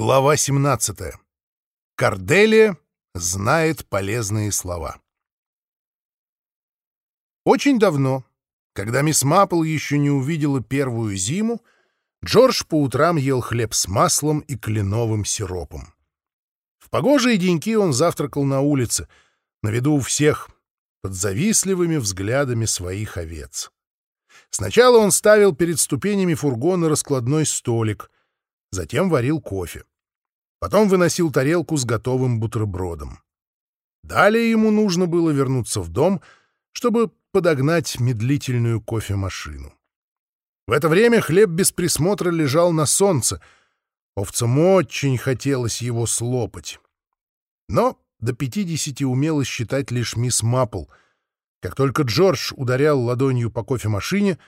Глава 17. Корделия знает полезные слова. Очень давно, когда мисс Маппл еще не увидела первую зиму, Джордж по утрам ел хлеб с маслом и кленовым сиропом. В погожие деньки он завтракал на улице, на виду у всех, под завистливыми взглядами своих овец. Сначала он ставил перед ступенями фургона раскладной столик — затем варил кофе. Потом выносил тарелку с готовым бутербродом. Далее ему нужно было вернуться в дом, чтобы подогнать медлительную кофемашину. В это время хлеб без присмотра лежал на солнце. Овцам очень хотелось его слопать. Но до пятидесяти умела считать лишь мисс Маппл. Как только Джордж ударял ладонью по кофемашине,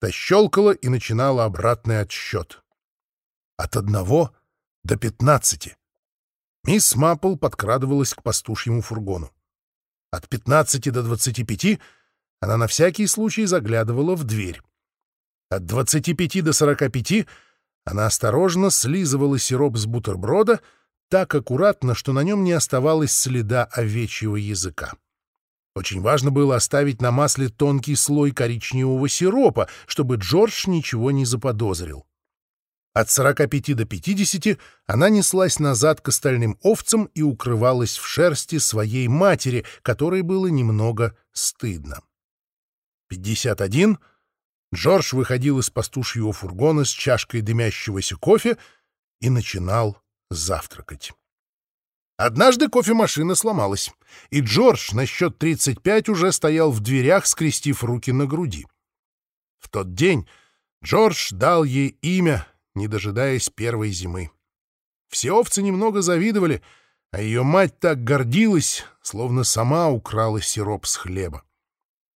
та щелкала и начинала обратный отсчет от одного до пятнадцати. Мисс Маппл подкрадывалась к пастушьему фургону. От пятнадцати до двадцати пяти она на всякий случай заглядывала в дверь. От двадцати пяти до сорока пяти она осторожно слизывала сироп с бутерброда так аккуратно, что на нем не оставалось следа овечьего языка. Очень важно было оставить на масле тонкий слой коричневого сиропа, чтобы Джордж ничего не заподозрил. От 45 до 50 она неслась назад к остальным овцам и укрывалась в шерсти своей матери, которой было немного стыдно. 51. Джордж выходил из пастушьего фургона с чашкой дымящегося кофе и начинал завтракать. Однажды кофемашина сломалась, и Джордж на счет 35 уже стоял в дверях, скрестив руки на груди. В тот день Джордж дал ей имя не дожидаясь первой зимы. Все овцы немного завидовали, а ее мать так гордилась, словно сама украла сироп с хлеба.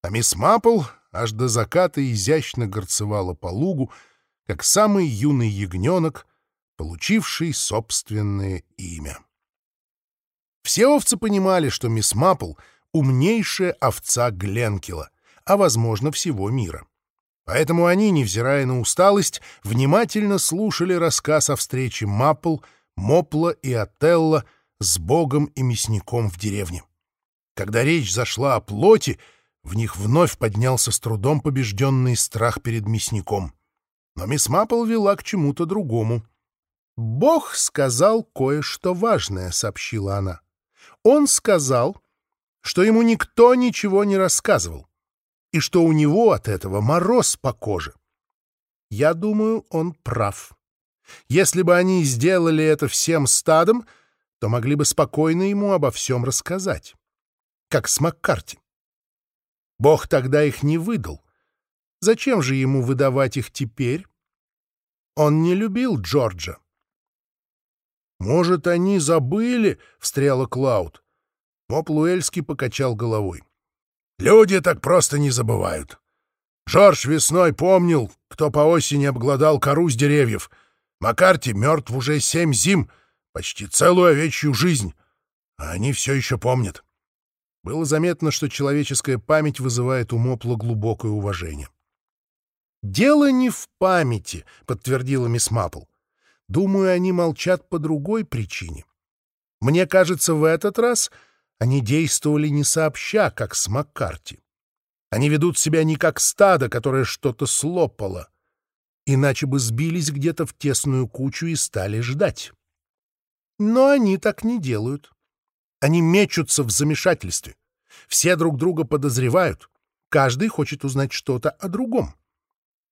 А мисс Маппл аж до заката изящно горцевала по лугу, как самый юный ягненок, получивший собственное имя. Все овцы понимали, что мисс Маппл — умнейшая овца Гленкила, а, возможно, всего мира. Поэтому они, невзирая на усталость, внимательно слушали рассказ о встрече Маппл, Мопла и Отелла с Богом и мясником в деревне. Когда речь зашла о плоти, в них вновь поднялся с трудом побежденный страх перед мясником. Но мисс Маппл вела к чему-то другому. «Бог сказал кое-что важное», — сообщила она. «Он сказал, что ему никто ничего не рассказывал и что у него от этого мороз по коже. Я думаю, он прав. Если бы они сделали это всем стадом, то могли бы спокойно ему обо всем рассказать. Как с Маккарти. Бог тогда их не выдал. Зачем же ему выдавать их теперь? Он не любил Джорджа. «Может, они забыли?» — встряла Клауд. Моплуэльский покачал головой. Люди так просто не забывают. Жорж весной помнил, кто по осени обглодал кору с деревьев. Маккарти мертв уже семь зим, почти целую овечью жизнь. А они все еще помнят. Было заметно, что человеческая память вызывает у Мопла глубокое уважение. «Дело не в памяти», — подтвердила мисс Маппл. «Думаю, они молчат по другой причине. Мне кажется, в этот раз они действовали не сообща, как с Маккарти. Они ведут себя не как стадо, которое что-то слопало. Иначе бы сбились где-то в тесную кучу и стали ждать. Но они так не делают. Они мечутся в замешательстве. Все друг друга подозревают. Каждый хочет узнать что-то о другом.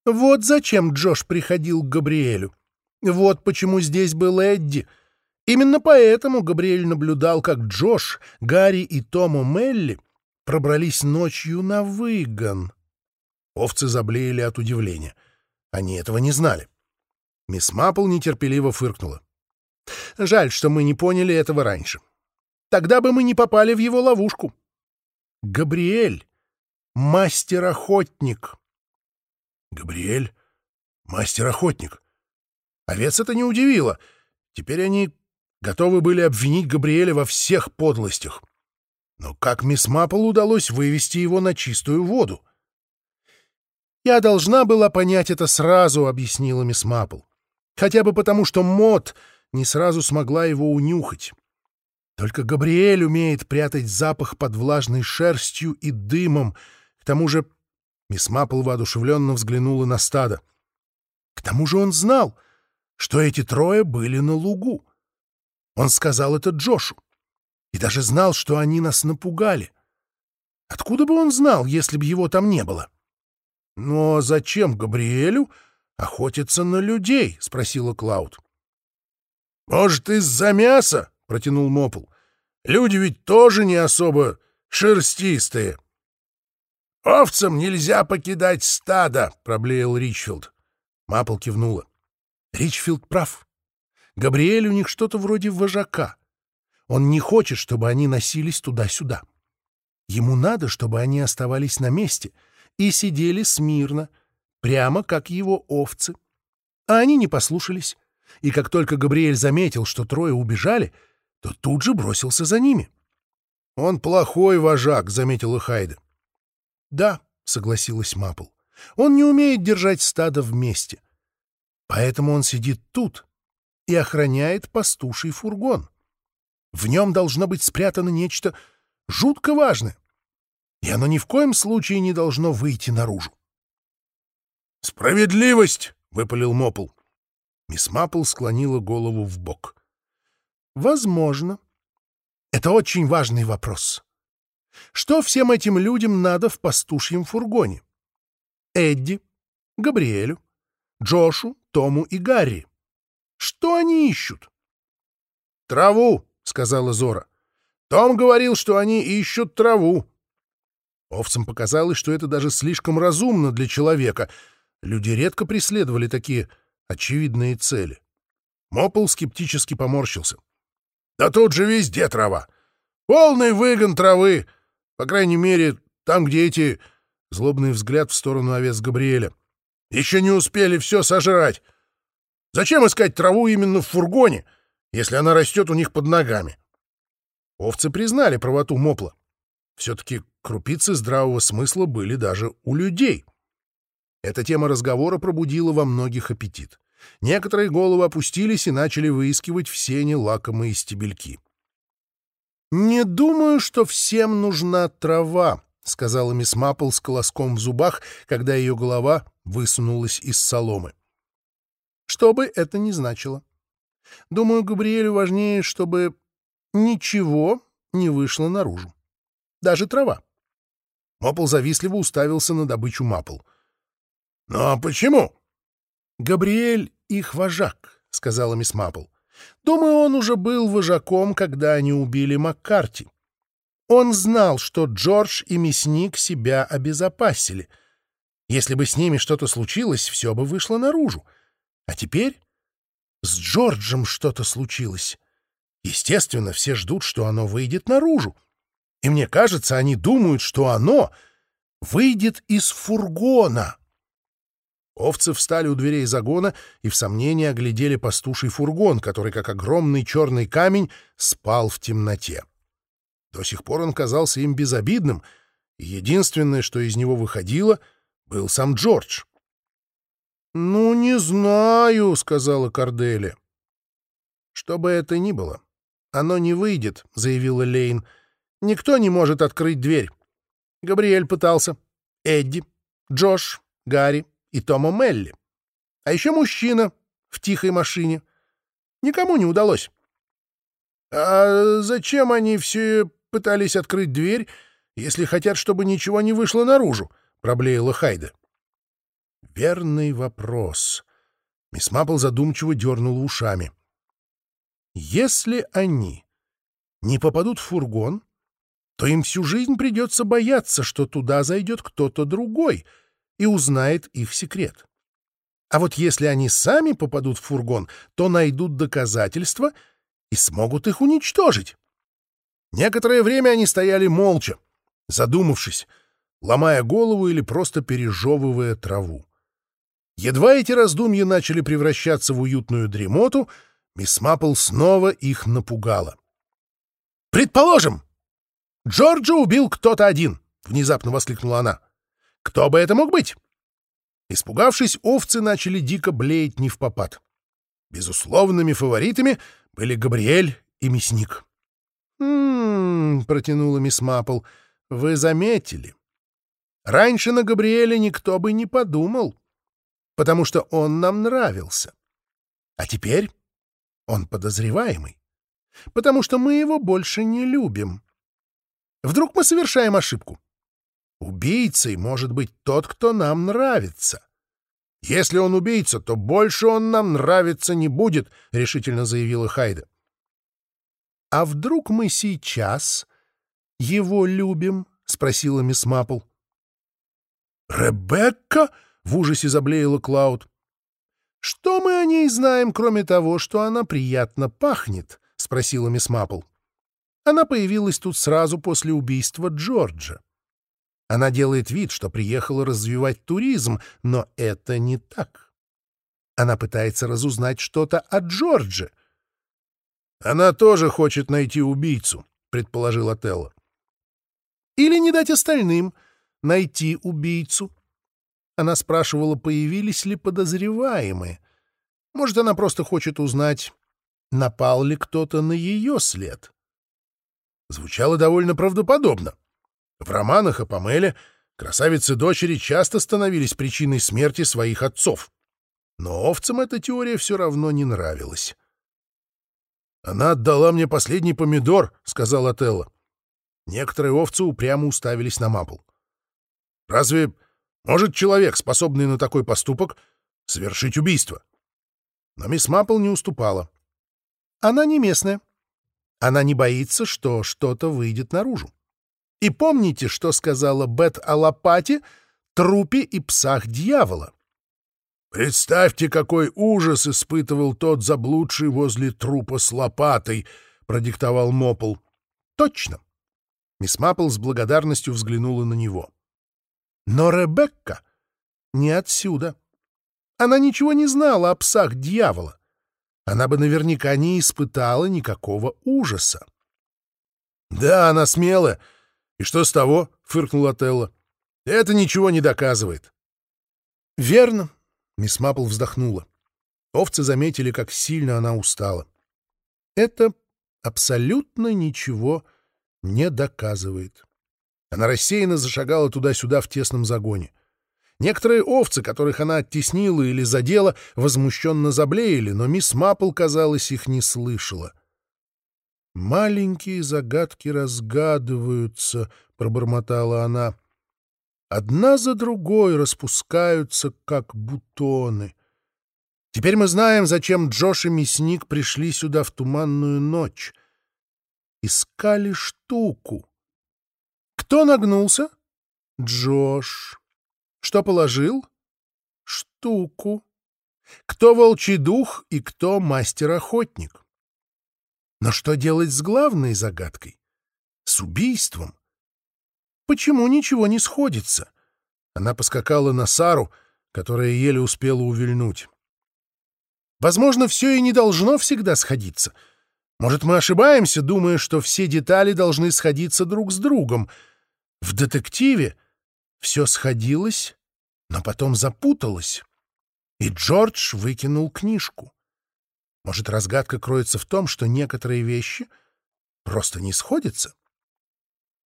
Вот зачем Джош приходил к Габриэлю. Вот почему здесь был Эдди — Именно поэтому Габриэль наблюдал, как Джош, Гарри и Тому Мелли пробрались ночью на выгон. Овцы заблеяли от удивления. Они этого не знали. Мисс Маппл нетерпеливо фыркнула. «Жаль, что мы не поняли этого раньше. Тогда бы мы не попали в его ловушку. Габриэль — мастер-охотник». «Габриэль — мастер-охотник». Овец это не удивило. Теперь они готовы были обвинить Габриэля во всех подлостях. Но как мисс Маппл удалось вывести его на чистую воду? «Я должна была понять это сразу», — объяснила мисс Маппл. «Хотя бы потому, что Мот не сразу смогла его унюхать. Только Габриэль умеет прятать запах под влажной шерстью и дымом. К тому же мисс Маппл воодушевленно взглянула на стадо. К тому же он знал, что эти трое были на лугу. Он сказал это Джошу. И даже знал, что они нас напугали. Откуда бы он знал, если бы его там не было? — Но зачем Габриэлю охотиться на людей? — спросила Клауд. — Может, из-за мяса? — протянул Мопл. — Люди ведь тоже не особо шерстистые. — Овцам нельзя покидать стадо, — проблеял Ричфилд. Мапл кивнула. Ричфилд прав. Габриэль у них что-то вроде вожака. Он не хочет, чтобы они носились туда-сюда. Ему надо, чтобы они оставались на месте и сидели смирно, прямо как его овцы. А они не послушались. И как только Габриэль заметил, что трое убежали, то тут же бросился за ними. «Он плохой вожак», — заметила Хайда. «Да», — согласилась Мапл. «Он не умеет держать стадо вместе. Поэтому он сидит тут и охраняет пастуший фургон. В нем должно быть спрятано нечто жутко важное, и оно ни в коем случае не должно выйти наружу. «Справедливость!» — выпалил Мопл. Мисс Маппл склонила голову в бок. «Возможно. Это очень важный вопрос. Что всем этим людям надо в пастушьем фургоне? Эдди, Габриэлю, Джошу, Тому и Гарри. Что они ищут? «Траву», — сказала Зора. «Том говорил, что они ищут траву». Овцам показалось, что это даже слишком разумно для человека. Люди редко преследовали такие очевидные цели. Мопл скептически поморщился. «Да тут же везде трава. Полный выгон травы. По крайней мере, там, где эти...» Злобный взгляд в сторону овец Габриэля. Еще не успели все сожрать. Зачем искать траву именно в фургоне, если она растет у них под ногами? Овцы признали правоту Мопла. Все-таки крупицы здравого смысла были даже у людей. Эта тема разговора пробудила во многих аппетит. Некоторые головы опустились и начали выискивать все нелакомые стебельки. «Не думаю, что всем нужна трава», — сказала мисс Маппл с колоском в зубах, когда ее голова высунулась из соломы. Что бы это ни значило. Думаю, Габриэлю важнее, чтобы ничего не вышло наружу. Даже трава. Мопл завистливо уставился на добычу Мапл. — Ну а почему? — Габриэль — их вожак, — сказала мисс Мапл. — Думаю, он уже был вожаком, когда они убили Маккарти. Он знал, что Джордж и мясник себя обезопасили — если бы с ними что-то случилось, все бы вышло наружу. А теперь с Джорджем что-то случилось. Естественно, все ждут, что оно выйдет наружу. И мне кажется, они думают, что оно выйдет из фургона. Овцы встали у дверей загона и в сомнении оглядели пастуший фургон, который, как огромный черный камень, спал в темноте. До сих пор он казался им безобидным, и единственное, что из него выходило — был сам Джордж. «Ну, не знаю», — сказала Кордели. «Что бы это ни было, оно не выйдет», — заявила Лейн. «Никто не может открыть дверь. Габриэль пытался. Эдди, Джош, Гарри и Тома Мелли. А еще мужчина в тихой машине. Никому не удалось». «А зачем они все пытались открыть дверь, если хотят, чтобы ничего не вышло наружу?» — проблеяла Хайда. «Верный вопрос». Мисс Маппл задумчиво дернула ушами. «Если они не попадут в фургон, то им всю жизнь придется бояться, что туда зайдет кто-то другой и узнает их секрет. А вот если они сами попадут в фургон, то найдут доказательства и смогут их уничтожить. Некоторое время они стояли молча, задумавшись, ломая голову или просто пережевывая траву. Едва эти раздумья начали превращаться в уютную дремоту, мисс Маппл снова их напугала. «Предположим, Джорджа убил кто-то один!» — внезапно воскликнула она. «Кто бы это мог быть?» Испугавшись, овцы начали дико блеять не в попад. Безусловными фаворитами были Габриэль и Мясник. «М-м-м», протянула мисс Маппл, — «вы заметили. Раньше на Габриэля никто бы не подумал, потому что он нам нравился. А теперь он подозреваемый, потому что мы его больше не любим. Вдруг мы совершаем ошибку? Убийцей может быть тот, кто нам нравится. Если он убийца, то больше он нам нравиться не будет, — решительно заявила Хайда. А вдруг мы сейчас его любим? — спросила мисс Маппл. «Ребекка?» — в ужасе заблеяла Клауд. «Что мы о ней знаем, кроме того, что она приятно пахнет?» — спросила мисс Маппл. Она появилась тут сразу после убийства Джорджа. Она делает вид, что приехала развивать туризм, но это не так. Она пытается разузнать что-то о Джордже. «Она тоже хочет найти убийцу», — предположил Отелло. «Или не дать остальным найти убийцу». Она спрашивала, появились ли подозреваемые. Может, она просто хочет узнать, напал ли кто-то на ее след. Звучало довольно правдоподобно. В романах о Памеле красавицы-дочери часто становились причиной смерти своих отцов. Но овцам эта теория все равно не нравилась. «Она отдала мне последний помидор», — сказал Отелло. Некоторые овцы упрямо уставились на Мапл. «Разве может человек, способный на такой поступок, совершить убийство?» Но мисс Мапл не уступала. «Она не местная. Она не боится, что что-то выйдет наружу. И помните, что сказала Бет о лопате, трупе и псах дьявола? «Представьте, какой ужас испытывал тот заблудший возле трупа с лопатой», — продиктовал Мопл. «Точно». Мисс Маппл с благодарностью взглянула на него. «Но Ребекка не отсюда. Она ничего не знала о псах дьявола. Она бы наверняка не испытала никакого ужаса». «Да, она смелая «И что с того?» — фыркнул Отелло. «Это ничего не доказывает». «Верно», — мисс Маппл вздохнула. Овцы заметили, как сильно она устала. «Это абсолютно ничего не доказывает». Она рассеянно зашагала туда-сюда в тесном загоне. Некоторые овцы, которых она оттеснила или задела, возмущенно заблеяли, но мисс Маппл, казалось, их не слышала. «Маленькие загадки разгадываются», — пробормотала она. «Одна за другой распускаются, как бутоны. Теперь мы знаем, зачем Джош и Мясник пришли сюда в туманную ночь. Искали штуку. Кто нагнулся? Джош. Что положил? Штуку. Кто волчий дух и кто мастер-охотник? Но что делать с главной загадкой? С убийством? Почему ничего не сходится? Она поскакала на Сару, которая еле успела увильнуть. Возможно, все и не должно всегда сходиться. Может, мы ошибаемся, думая, что все детали должны сходиться друг с другом. В детективе все сходилось, но потом запуталось. И Джордж выкинул книжку. Может, разгадка кроется в том, что некоторые вещи просто не сходятся?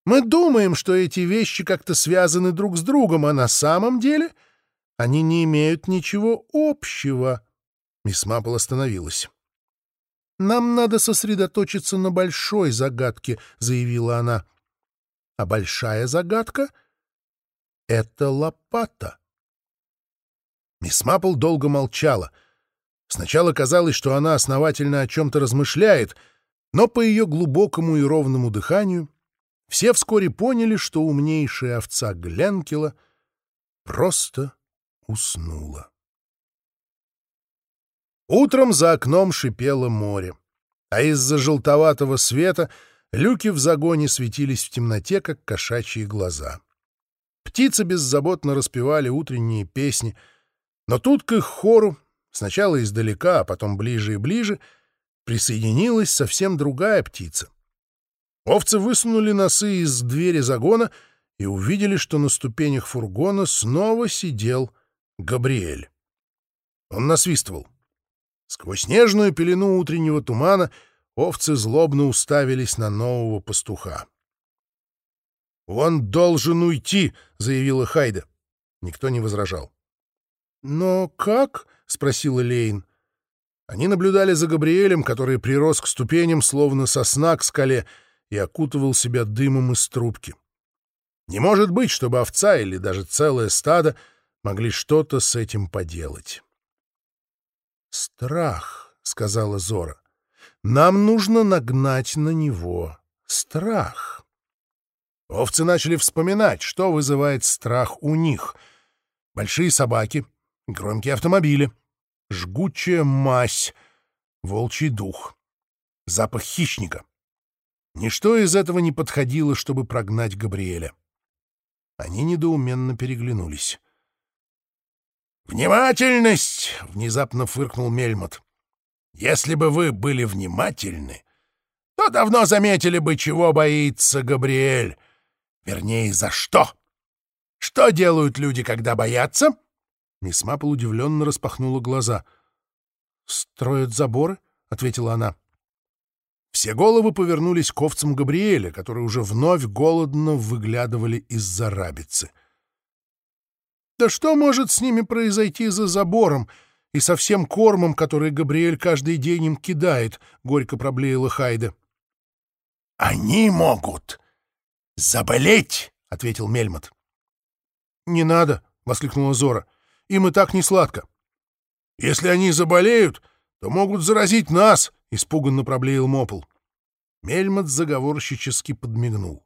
Мы думаем, что эти вещи как-то связаны друг с другом, а на самом деле они не имеют ничего общего. Мисс Маппл остановилась. «Нам надо сосредоточиться на большой загадке», — заявила она. «А большая загадка — это лопата». Мисс Маппл долго молчала — Сначала казалось, что она основательно о чем-то размышляет, но по ее глубокому и ровному дыханию все вскоре поняли, что умнейшая овца Гленкила просто уснула. Утром за окном шипело море, а из-за желтоватого света люки в загоне светились в темноте, как кошачьи глаза. Птицы беззаботно распевали утренние песни, но тут к их хору Сначала издалека, а потом ближе и ближе присоединилась совсем другая птица. Овцы высунули носы из двери загона и увидели, что на ступенях фургона снова сидел Габриэль. Он насвистывал. Сквозь снежную пелену утреннего тумана овцы злобно уставились на нового пастуха. «Он должен уйти», — заявила Хайда. Никто не возражал. «Но как?» — спросила Лейн. Они наблюдали за Габриэлем, который прирос к ступеням, словно сосна к скале, и окутывал себя дымом из трубки. Не может быть, чтобы овца или даже целое стадо могли что-то с этим поделать. «Страх», — сказала Зора. «Нам нужно нагнать на него страх». Овцы начали вспоминать, что вызывает страх у них. Большие собаки, громкие автомобили, жгучая мазь, волчий дух, запах хищника. Ничто из этого не подходило, чтобы прогнать Габриэля. Они недоуменно переглянулись. «Внимательность!» — внезапно фыркнул Мельмот. «Если бы вы были внимательны, то давно заметили бы, чего боится Габриэль. Вернее, за что? Что делают люди, когда боятся?» Мисс Маппл удивленно распахнула глаза. «Строят заборы?» — ответила она. Все головы повернулись к овцам Габриэля, которые уже вновь голодно выглядывали из-за рабицы. «Да что может с ними произойти за забором и со всем кормом, который Габриэль каждый день им кидает?» — горько проблеяла Хайда. «Они могут заболеть!» — ответил Мельмот. «Не надо!» — воскликнула Зора. «Им и так не сладко». «Если они заболеют, то могут заразить нас!» — испуганно проблеял Мопл. Мельмот заговорщически подмигнул.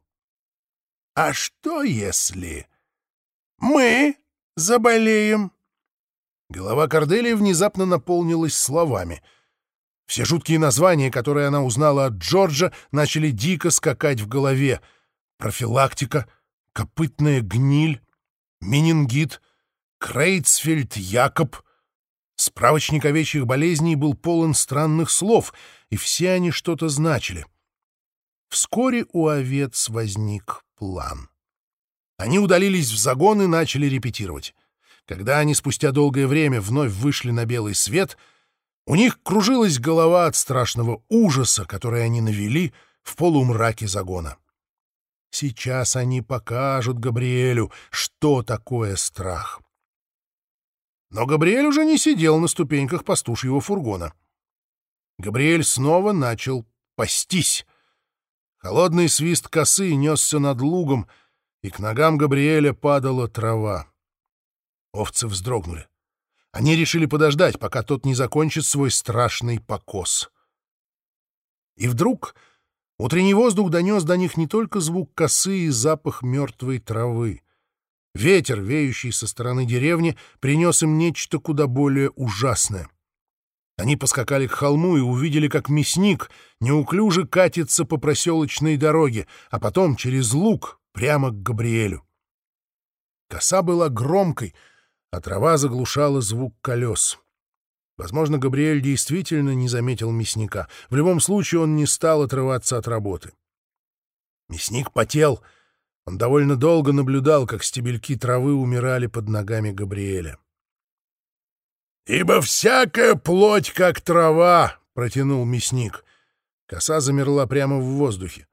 «А что если мы заболеем?» Голова Корделии внезапно наполнилась словами. Все жуткие названия, которые она узнала от Джорджа, начали дико скакать в голове. Профилактика, копытная гниль, менингит, Крейцфельд-Якоб, Справочник овечьих болезней был полон странных слов, и все они что-то значили. Вскоре у овец возник план. Они удалились в загон и начали репетировать. Когда они спустя долгое время вновь вышли на белый свет, у них кружилась голова от страшного ужаса, который они навели в полумраке загона. Сейчас они покажут Габриэлю, что такое страх. Но Габриэль уже не сидел на ступеньках пастушьего фургона. Габриэль снова начал пастись. Холодный свист косы несся над лугом, и к ногам Габриэля падала трава. Овцы вздрогнули. Они решили подождать, пока тот не закончит свой страшный покос. И вдруг утренний воздух донес до них не только звук косы и запах мертвой травы. Ветер, веющий со стороны деревни, принес им нечто куда более ужасное. Они поскакали к холму и увидели, как мясник неуклюже катится по проселочной дороге, а потом через луг прямо к Габриэлю. Коса была громкой, а трава заглушала звук колес. Возможно, Габриэль действительно не заметил мясника. В любом случае он не стал отрываться от работы. Мясник потел — он довольно долго наблюдал, как стебельки травы умирали под ногами Габриэля. «Ибо всякая плоть, как трава!» — протянул мясник. Коса замерла прямо в воздухе.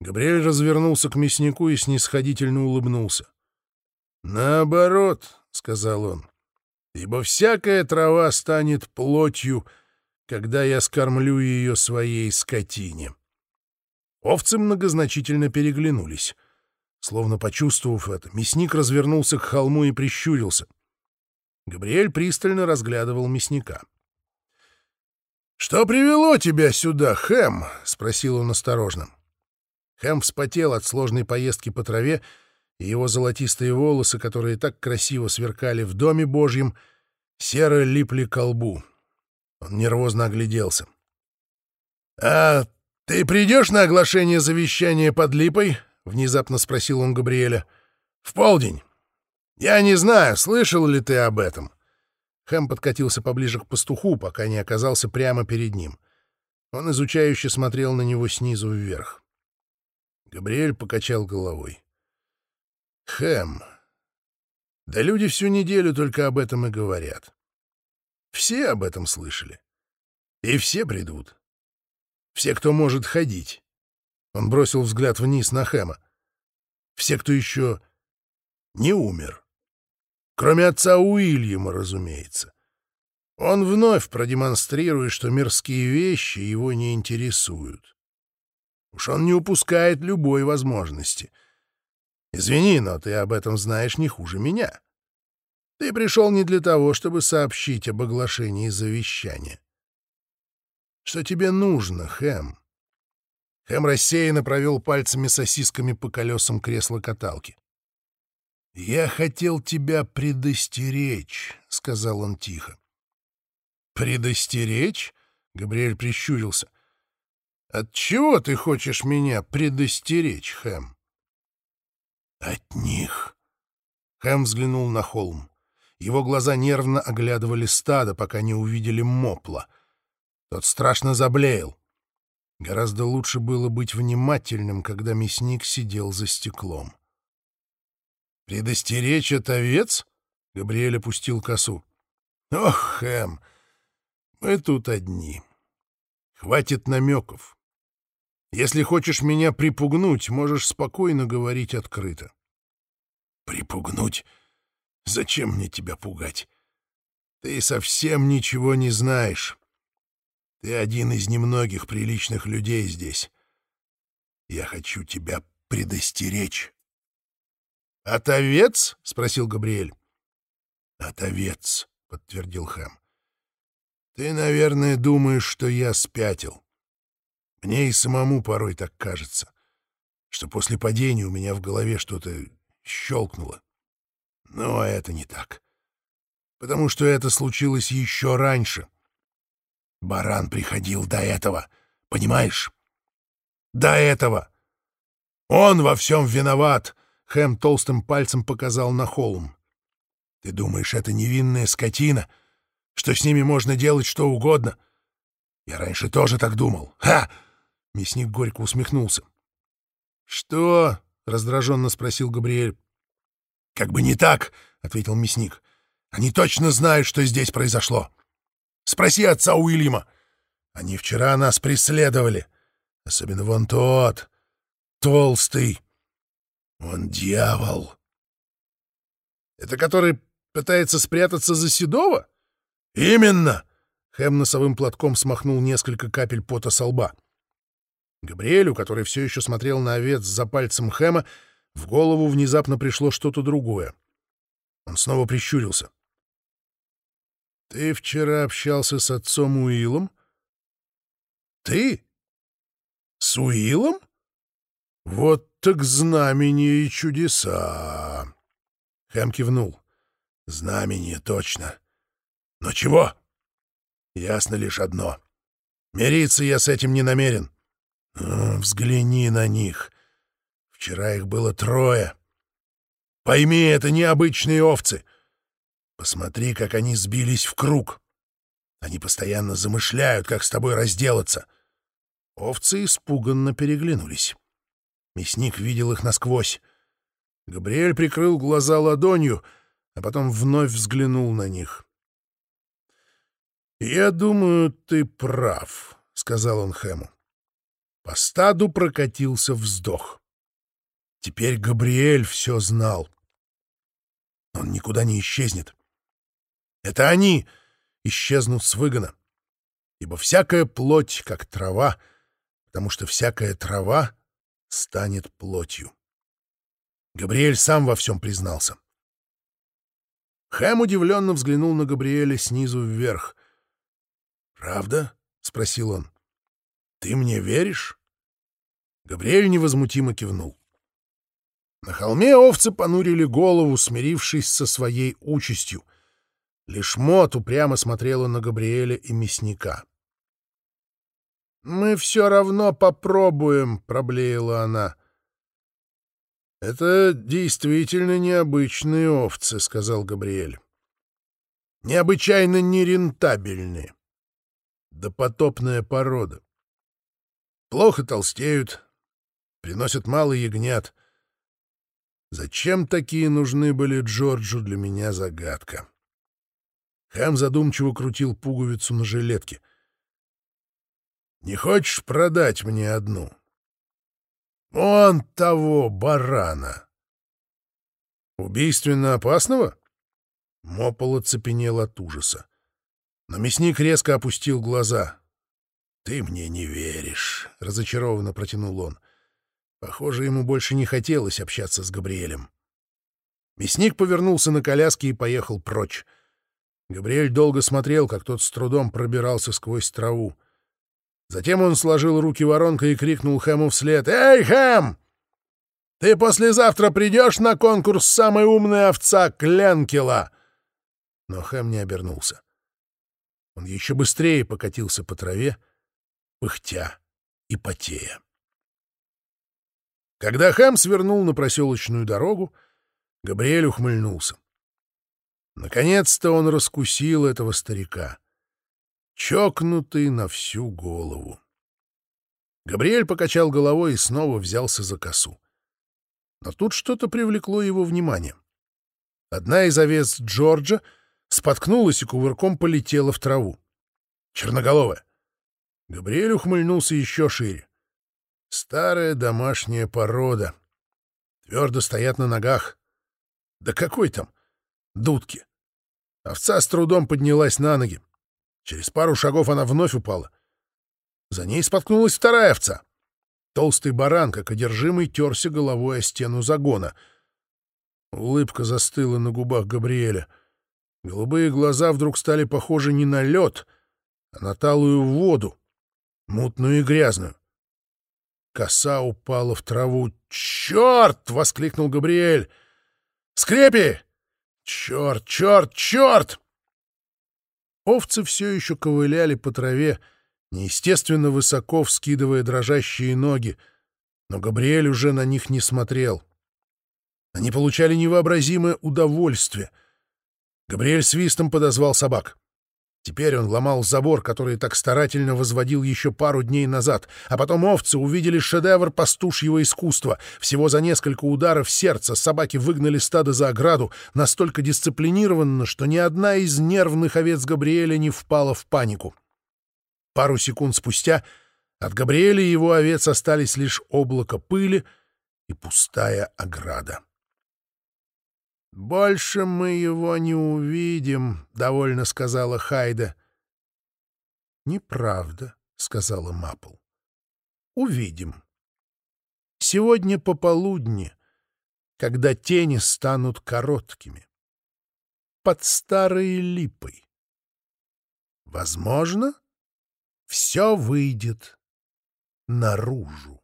Габриэль развернулся к мяснику и снисходительно улыбнулся. «Наоборот», — сказал он, — «ибо всякая трава станет плотью, когда я скормлю ее своей скотине». Овцы многозначительно переглянулись. Словно почувствовав это, мясник развернулся к холму и прищурился. Габриэль пристально разглядывал мясника. «Что привело тебя сюда, Хэм?» — спросил он осторожно. Хэм вспотел от сложной поездки по траве, и его золотистые волосы, которые так красиво сверкали в доме Божьем, серо липли к лбу. Он нервозно огляделся. «А ты придешь на оглашение завещания под липой?» — внезапно спросил он Габриэля. «В полдень. Я не знаю, слышал ли ты об этом». Хэм подкатился поближе к пастуху, пока не оказался прямо перед ним. Он изучающе смотрел на него снизу вверх. Габриэль покачал головой. «Хэм. Да люди всю неделю только об этом и говорят. Все об этом слышали. И все придут. Все, кто может ходить. Он бросил взгляд вниз на Хэма. Все, кто еще не умер. Кроме отца Уильяма, разумеется. Он вновь продемонстрирует, что мирские вещи его не интересуют. Уж он не упускает любой возможности. Извини, но ты об этом знаешь не хуже меня. Ты пришел не для того, чтобы сообщить об оглашении завещания. Что тебе нужно, Хэм? Хэм рассеянно провел пальцами сосисками по колесам кресла-каталки. «Я хотел тебя предостеречь», — сказал он тихо. «Предостеречь?» — Габриэль прищурился. «От чего ты хочешь меня предостеречь, Хэм?» «От них». Хэм взглянул на холм. Его глаза нервно оглядывали стадо, пока не увидели мопла. Тот страшно заблеял. Гораздо лучше было быть внимательным, когда мясник сидел за стеклом. «Предостеречь от овец?» — Габриэль опустил косу. «Ох, Хэм, мы тут одни. Хватит намеков. Если хочешь меня припугнуть, можешь спокойно говорить открыто». «Припугнуть? Зачем мне тебя пугать? Ты совсем ничего не знаешь». Ты один из немногих приличных людей здесь. Я хочу тебя предостеречь. — От овец? — спросил Габриэль. — От овец, — подтвердил Хэм. — Ты, наверное, думаешь, что я спятил. Мне и самому порой так кажется, что после падения у меня в голове что-то щелкнуло. Но это не так. Потому что это случилось еще раньше. Баран приходил до этого, понимаешь? До этого. Он во всем виноват, Хэм толстым пальцем показал на холм. Ты думаешь, это невинная скотина, что с ними можно делать что угодно? Я раньше тоже так думал. Ха! Мясник горько усмехнулся. Что? раздраженно спросил Габриэль. Как бы не так, ответил мясник. Они точно знают, что здесь произошло. Спроси отца Уильяма. Они вчера нас преследовали. Особенно вон тот, толстый. Он дьявол. Это который пытается спрятаться за Седова? Именно. Хэм носовым платком смахнул несколько капель пота со лба. Габриэлю, который все еще смотрел на овец за пальцем Хэма, в голову внезапно пришло что-то другое. Он снова прищурился. Ты вчера общался с отцом Уиллом? Ты? С Уиллом? Вот так знамение и чудеса. Хэм кивнул. Знамение, точно. Но чего? Ясно лишь одно. Мириться я с этим не намерен. Взгляни на них. Вчера их было трое. Пойми, это необычные овцы. Посмотри, как они сбились в круг. Они постоянно замышляют, как с тобой разделаться. Овцы испуганно переглянулись. Мясник видел их насквозь. Габриэль прикрыл глаза ладонью, а потом вновь взглянул на них. «Я думаю, ты прав», — сказал он Хэму. По стаду прокатился вздох. Теперь Габриэль все знал. Он никуда не исчезнет. Это они исчезнут с выгона. Ибо всякая плоть, как трава, потому что всякая трава станет плотью. Габриэль сам во всем признался. Хэм удивленно взглянул на Габриэля снизу вверх. «Правда?» — спросил он. «Ты мне веришь?» Габриэль невозмутимо кивнул. На холме овцы понурили голову, смирившись со своей участью. Лишь Мот упрямо смотрела на Габриэля и мясника. «Мы все равно попробуем», — проблеяла она. «Это действительно необычные овцы», — сказал Габриэль. «Необычайно нерентабельные. Допотопная порода. Плохо толстеют, приносят мало ягнят. Зачем такие нужны были Джорджу, для меня загадка». Хэм задумчиво крутил пуговицу на жилетке. Не хочешь продать мне одну? Он того барана. Убийственно опасного? Мопол оцепенел от ужаса. Но мясник резко опустил глаза. «Ты мне не веришь», — разочарованно протянул он. Похоже, ему больше не хотелось общаться с Габриэлем. Мясник повернулся на коляске и поехал прочь. Габриэль долго смотрел, как тот с трудом пробирался сквозь траву. Затем он сложил руки воронкой и крикнул Хэму вслед. «Эй, Хэм! Ты послезавтра придешь на конкурс «Самая умная овца» Кленкила?» Но Хэм не обернулся. Он еще быстрее покатился по траве, пыхтя и потея. Когда Хэм свернул на проселочную дорогу, Габриэль ухмыльнулся. Наконец-то он раскусил этого старика. Чокнутый на всю голову. Габриэль покачал головой и снова взялся за косу. Но тут что-то привлекло его внимание. Одна из овец Джорджа споткнулась и кувырком полетела в траву. Черноголовая. Габриэль ухмыльнулся еще шире. Старая домашняя порода. Твердо стоят на ногах. Да какой там? Дудки. Овца с трудом поднялась на ноги. Через пару шагов она вновь упала. За ней споткнулась вторая овца. Толстый баран, как одержимый, терся головой о стену загона. Улыбка застыла на губах Габриэля. Голубые глаза вдруг стали похожи не на лед, а на талую воду, мутную и грязную. Коса упала в траву. «Черт!» — воскликнул Габриэль. «Скрепи! Черт, черт, черт!» Овцы все еще ковыляли по траве, неестественно высоко вскидывая дрожащие ноги, но Габриэль уже на них не смотрел. Они получали невообразимое удовольствие. Габриэль свистом подозвал собак. Теперь он ломал забор, который так старательно возводил еще пару дней назад, а потом овцы увидели шедевр пастушьего искусства. Всего за несколько ударов сердца собаки выгнали стадо за ограду настолько дисциплинированно, что ни одна из нервных овец Габриэля не впала в панику. Пару секунд спустя от Габриэля и его овец остались лишь облако пыли и пустая ограда. «Больше мы его не увидим», — довольно сказала Хайда. «Неправда», — сказала Мапл. «Увидим. Сегодня пополудни, когда тени станут короткими. Под старой липой. Возможно, все выйдет наружу».